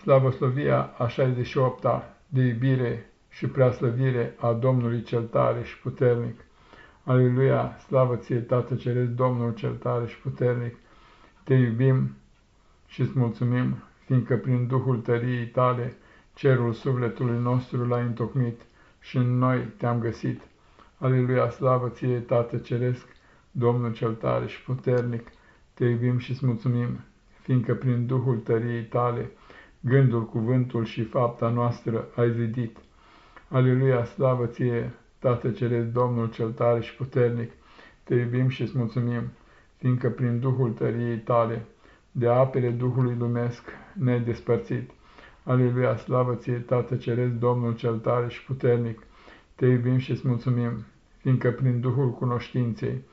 slavoslovia a 68-a de iubire și preaslăvire a Domnului cel tare și puternic. Aleluia, slavă ție, Tată Ceresc, Domnul cel tare și puternic, te iubim și îți mulțumim, fiindcă prin Duhul tăriei tale, cerul sufletului nostru l-ai întocmit și în noi te-am găsit. Aleluia, slavă ție, Tată Ceresc, Domnul cel tare și puternic, te iubim și îți mulțumim, fiindcă prin Duhul tăriei tale, gândul, cuvântul și fapta noastră ai zidit. Aleluia, slavă ție, Tată Ceresc, Domnul cel tare și puternic, te iubim și îți mulțumim, fiindcă prin Duhul tăriei tale, de apele Duhului lumesc, ne-ai despărțit. Aleluia, slavă ție, Tată Ceresc, Domnul cel tare și puternic, te iubim și îți mulțumim, fiindcă prin Duhul cunoștinței,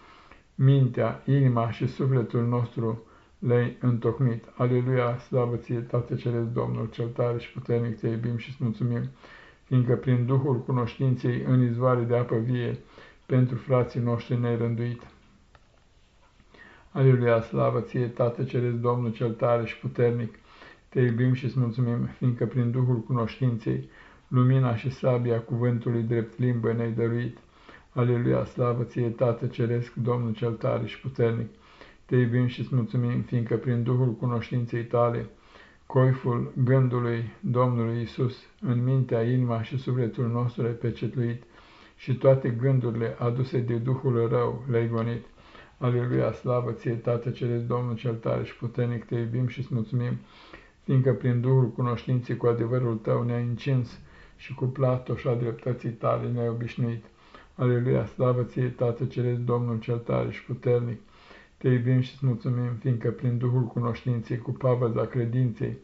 mintea, inima și sufletul nostru le-ai întocmit. Aleluia, slavă ție, Tată Ceresc, Domnul cel tare și puternic, te iubim și îți mulțumim, fiindcă prin Duhul cunoștinței în izvoare de apă vie, pentru frații noștri ne-ai rânduit. Aleluia, slavă ție, Tată Ceresc, Domnul cel tare și puternic, te iubim și îți mulțumim, fiindcă prin Duhul cunoștinței, lumina și sabia cuvântului drept limbă ne-ai dăruit. Aleluia, slavă ție, Tată Ceresc, Domnul cel tare și puternic, te iubim și îți mulțumim, fiindcă prin Duhul cunoștinței tale, coiful gândului Domnului Isus în mintea, inima și sufletul nostru ai pecetluit și toate gândurile aduse de Duhul rău le-ai gonit. Aleluia, slavă ție, Tată Ceresc, Domnul cel tare și puternic, te iubim și îți mulțumim, fiindcă prin Duhul cunoștinței cu adevărul tău ne-ai încins și cu platoșa dreptății tale ne-ai obișnuit. Aleluia, slavă ție, Tată Ceresc, Domnul cel tare și puternic, te iubim și îți mulțumim, fiindcă prin Duhul cunoștinței cu pavăza credinței,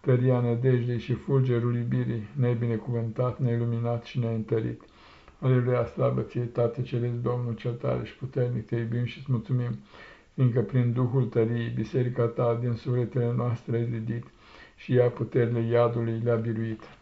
tăria nădejdei și fulgerul iubirii ne-ai binecuvântat, ne-ai luminat și ne-ai întărit. Aleluia, slavă ție, Tată Ceresc, Domnul cel tare și puternic, te iubim și îți mulțumim, fiindcă prin Duhul tăriei, biserica ta din sufletele noastre ai zidit și ea puterile iadului le-a biruit.